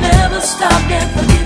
never stop never forget.